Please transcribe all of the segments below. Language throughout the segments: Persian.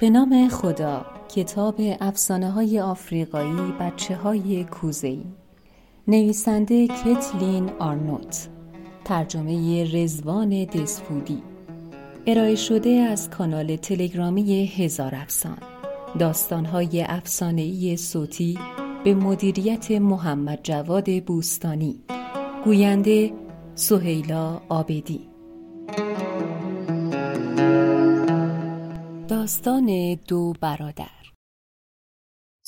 به نام خدا کتاب افسانه های آفریقایی بچه های کوزهی نویسنده کتلین آرنوت. ترجمه رزوان دسفودی. ارائه شده از کانال تلگرامی هزار افسان. داستانهای افسانه‌ای صوتی به مدیریت محمد جواد بوستانی. گوینده سهیلا آبدی. داستان دو برادر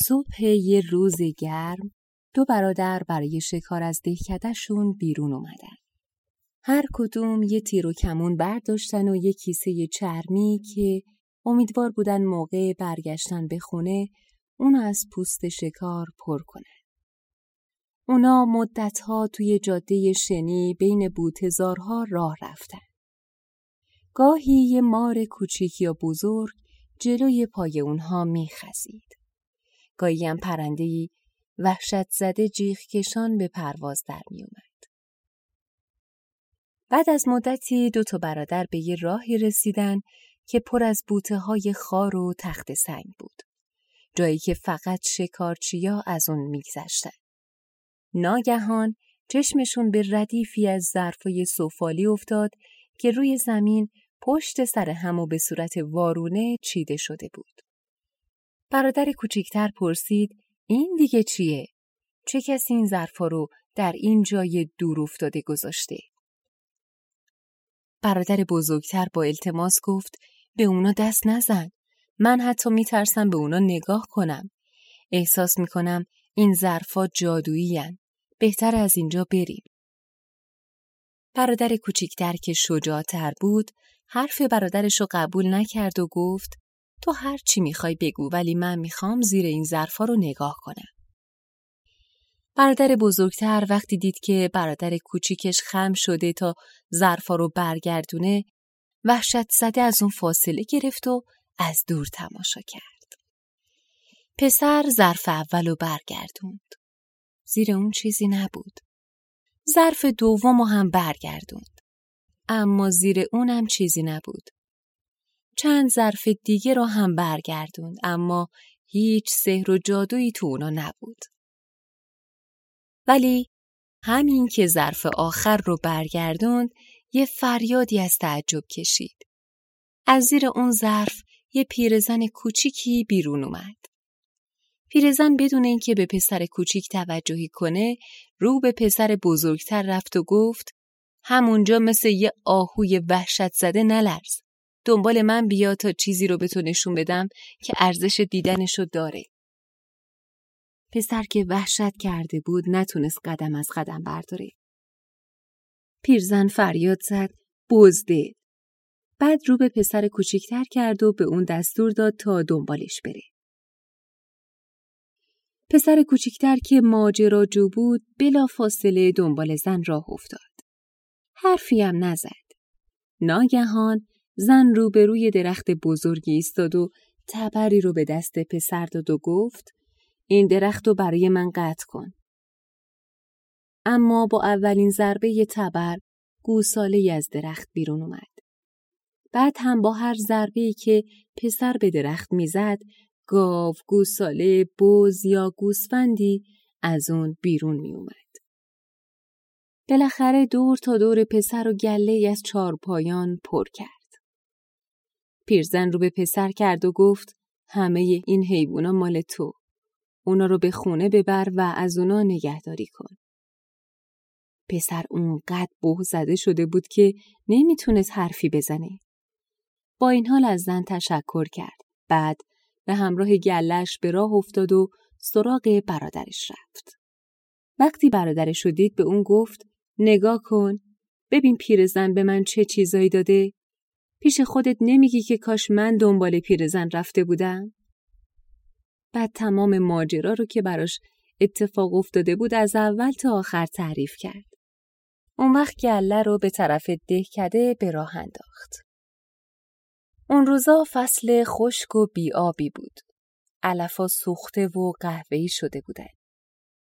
صبح یه روز گرم دو برادر برای شکار از دهکدهشون بیرون اومدن. هر کدوم یه تیر و کمون برداشتن و یه کیسه چرمی که امیدوار بودن موقع برگشتن به خونه اونو از پوست شکار پر کنن. اونا مدتها توی جاده شنی بین بوتزارها راه رفتن. گاهی یه مار کوچیک یا بزرگ جلوی پای اونها میخزید. گاهی هم پرندهی وحشت زده جیغ کشان به پرواز در میومد. بعد از مدتی دو تا برادر به یه راهی رسیدن که پر از بوته های خار و تخت سنگ بود. جایی که فقط شکارچیا از اون میگذشتن. ناگهان چشمشون به ردیفی از ظرفای سفالی افتاد که روی زمین پشت سر هم و به صورت وارونه چیده شده بود. برادر کوچیکتر پرسید این دیگه چیه؟ چه کسی این ظرفا رو در این جای دور افتاده گذاشته؟ برادر بزرگتر با التماس گفت به اونا دست نزن. من حتی میترسم به اونا نگاه کنم. احساس می‌کنم این ظرفا جادویی بهتر از اینجا بریم. برادر کوچیکتر که شجاعتر بود حرف برادرش رو قبول نکرد و گفت تو هر چی می‌خوای بگو ولی من می‌خوام زیر این ظرفا رو نگاه کنم. برادر بزرگتر وقتی دید که برادر کوچیکش خم شده تا ظرفا رو برگردونه وحشت زده از اون فاصله گرفت و از دور تماشا کرد. پسر ظرف اول رو برگردوند. زیر اون چیزی نبود. ظرف دوم هم برگردوند. اما زیر اونم چیزی نبود. چند ظرف دیگه رو هم برگردوند اما هیچ سحر و جادویی تو اونا نبود. ولی همین که ظرف آخر رو برگردوند یه فریادی از تعجب کشید. از زیر اون ظرف یه پیرزن کوچیکی بیرون اومد. پیرزن بدون اینکه به پسر کوچیک توجهی کنه رو به پسر بزرگتر رفت و گفت همونجا مثل یه آهوی وحشت زده نلرز. دنبال من بیا تا چیزی رو به تو نشون بدم که ارزش دیدنشو داره. پسر که وحشت کرده بود نتونست قدم از قدم برداره. پیرزن فریاد زد بزده. بعد رو به پسر کوچیکتر کرد و به اون دستور داد تا دنبالش بره. پسر کوچیکتر که ماجراجو بود بلا فاصله دنبال زن راه افتاد. حرفی هم نزد. ناگهان زن روبروی درخت بزرگی ایستاد و تبری رو به دست پسر داد و گفت این درخت رو برای من قطع کن. اما با اولین ضربه تبر گوساله از درخت بیرون اومد. بعد هم با هر ضربه که پسر به درخت می‌زد گاو، گوساله، بز یا گوسفندی از اون بیرون می اومد. بالاخره دور تا دور پسر و گله از چهار پایان پر کرد. پیرزن رو به پسر کرد و گفت همه این حیوونا مال تو. اونا رو به خونه ببر و از اونا نگهداری کن. پسر اونقدر بوه زده شده بود که نمی‌تونست حرفی بزنه. با این حال از زن تشکر کرد. بعد به همراه گلش به راه افتاد و سراغ برادرش رفت. وقتی برادرش رو دید به اون گفت نگاه کن. ببین پیرزن به من چه چیزایی داده. پیش خودت نمیگی که کاش من دنبال پیرزن رفته بودم. بعد تمام ماجرا رو که براش اتفاق افتاده بود از اول تا آخر تعریف کرد. اون وقت گله رو به طرف دهکده به راه انداخت. اون روزا فصل خشک و بیابی بود. علفا سوخته و قهوه‌ای شده بودن.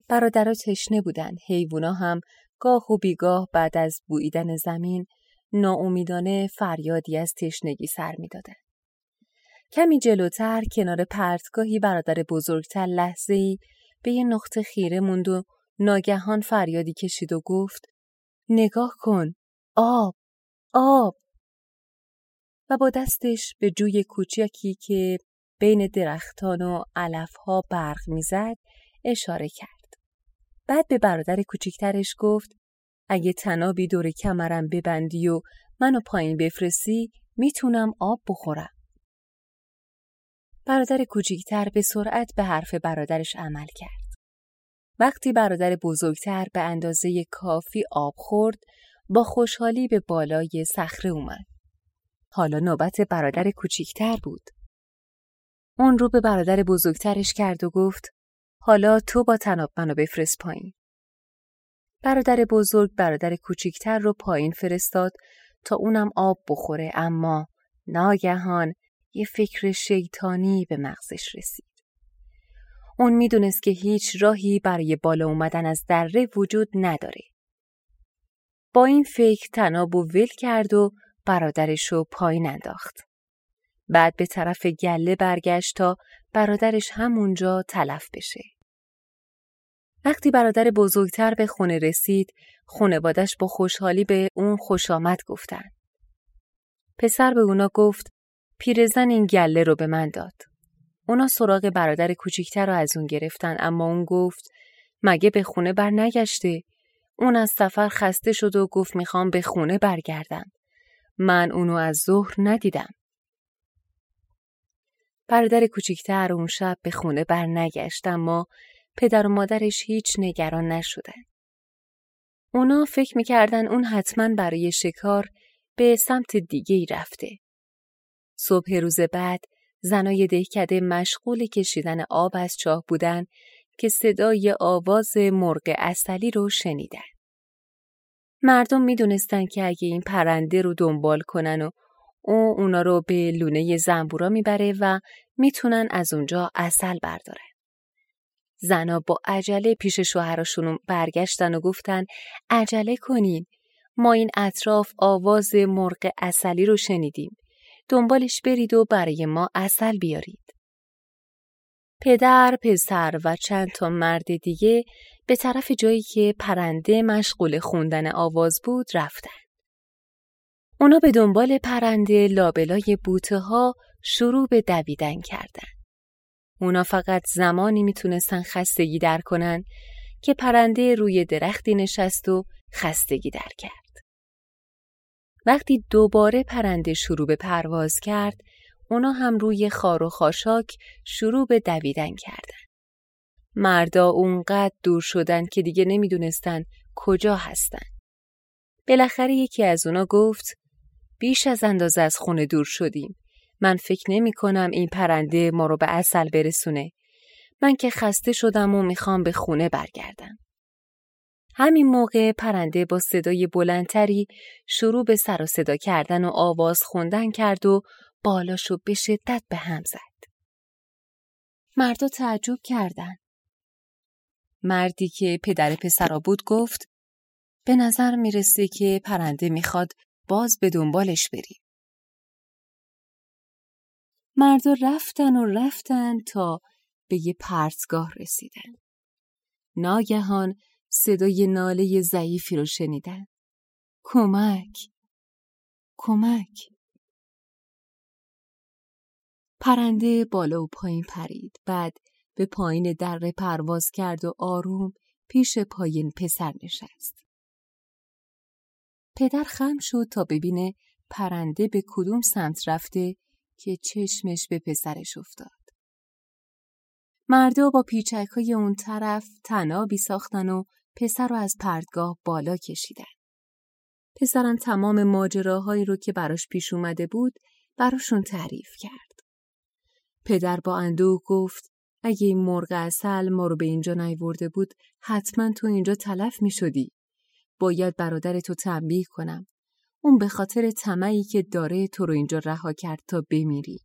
برادرها تشنه بودن. حیوونا هم گاه و بیگاه بعد از بوییدن زمین ناامیدانه فریادی از تشنگی سر می‌دادند. کمی جلوتر کنار پرتگاهی برادر بزرگتر لحظه ای به یه نقطه خیره موند و ناگهان فریادی کشید و گفت نگاه کن آب آب و با دستش به جوی کوچکی که بین درختان و علفها برق می‌زد اشاره کرد. بعد به برادر کوچیکترش گفت اگه تنابی دور کمرم ببندی و منو پایین بفرستی می‌تونم آب بخورم. برادر کوچیکتر به سرعت به حرف برادرش عمل کرد. وقتی برادر بزرگتر به اندازه کافی آب خورد، با خوشحالی به بالای صخره اومد. حالا نوبت برادر کوچیکتر بود. اون رو به برادر بزرگترش کرد و گفت حالا تو با تناب منو بفرست پایین. برادر بزرگ برادر کوچیکتر رو پایین فرستاد تا اونم آب بخوره اما ناگهان یه فکر شیطانی به مغزش رسید. اون می‌دونست که هیچ راهی برای بالا اومدن از دره وجود نداره. با این فکر تناب و ول کرد و برادرش رو پایین انداخت. بعد به طرف گله برگشت تا برادرش همونجا تلف بشه. وقتی برادر بزرگتر به خونه رسید، خونوادش با خوشحالی به اون خوش آمد گفتن. پسر به اونا گفت پیرزن این گله رو به من داد. اونا سراغ برادر کوچیکتر رو از اون گرفتن اما اون گفت مگه به خونه بر نگشته؟ اون از سفر خسته شد و گفت می‌خوام به خونه برگردم. من اونو از ظهر ندیدم. برادر کوچیکتر اون شب به خونه بر نگشت اما پدر و مادرش هیچ نگران نشدن. اونا فکر می‌کردن اون حتما برای شکار به سمت دیگه ای رفته. صبح روز بعد زنای دهکده مشغول کشیدن آب از چاه بودن که صدای آواز مرغ اصلی رو شنیدن. مردم می‌دونستن که اگه این پرنده رو دنبال کنن و او اونا رو به لونه زنبورا می‌بره و می‌تونن از اونجا اصل بردارن. زنا با عجله پیش شوهرشون برگشتن و گفتن عجله کنین ما این اطراف آواز مرغ اصلی رو شنیدیم. دنبالش برید و برای ما اصل بیارید. پدر، پسر و چند تا مرد دیگه به طرف جایی که پرنده مشغول خوندن آواز بود رفتن. اونا به دنبال پرنده لابلای بوته ها شروع به دویدن کردن. اونا فقط زمانی می‌تونستن خستگی در کنن که پرنده روی درختی نشست و خستگی در کرد. وقتی دوباره پرنده شروع به پرواز کرد، اونا هم روی خار و خاشاک شروع به دویدن کردن. مردا اونقدر دور شدن که دیگه نمی‌دونستن کجا هستن. بالاخره یکی از اونا گفت بیش از اندازه از خونه دور شدیم. من فکر نمی کنم این پرنده ما رو به اصل برسونه. من که خسته شدم و می‌خوام به خونه برگردم. همین موقع پرنده با صدای بلندتری شروع به سر و صدا کردن و آواز خوندن کرد و بالاشو به شدت به هم زد. مردا تعجب کردن. مردی که پدر پسرا بود گفت به نظر می‌رسه که پرنده می‌خواد باز به دنبالش بریم. مردا رفتن و رفتن تا به یه پرتگاه رسیدن. ناگهان صدای ناله ضعیفی رو شنیدن. کمک! کمک! پرنده بالا و پایین پرید. بعد به پایین دره پرواز کرد و آروم پیش پایین پسر نشست. پدر خم شد تا ببینه پرنده به کدوم سمت رفته که چشمش به پسرش افتاد. مردا با پیچک های اون طرف تنابی ساختن و پسر رو از پردگاه بالا کشیدن. پسرم تمام ماجراهایی رو که براش پیش اومده بود براشون تعریف کرد. پدر با اندوه گفت اگه این مرغ اصل ما رو به اینجا نیورده بود حتما تو اینجا تلف می شدی. باید برادر تو تنبیه کنم. اون به خاطر طمعی که داره تو رو اینجا رها کرد تا بمیری.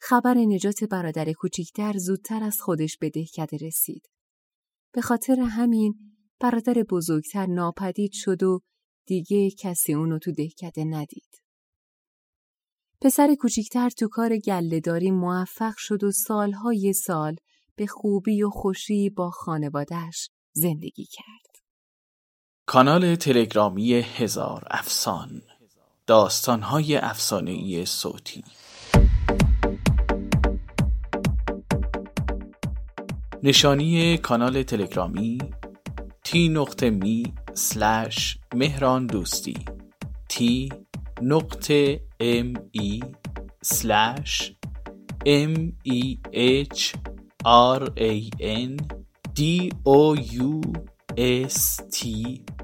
خبر نجات برادر کوچیکتر زودتر از خودش به دهکده رسید. به خاطر همین برادر بزرگتر ناپدید شد و دیگه کسی اونو تو دهکده ندید. پسر کوچیکتر تو کار گلهداری موفق شد و سالهای سال به خوبی و خوشی با خانوادهش زندگی کرد. کانال تلگرامی هزار افسان داستانهای افسانه‌ای صوتی. نشانی کانال تلگرامی T نقطه me slash مهران دوستی T نقطه M E slash M E H R A N D O U S T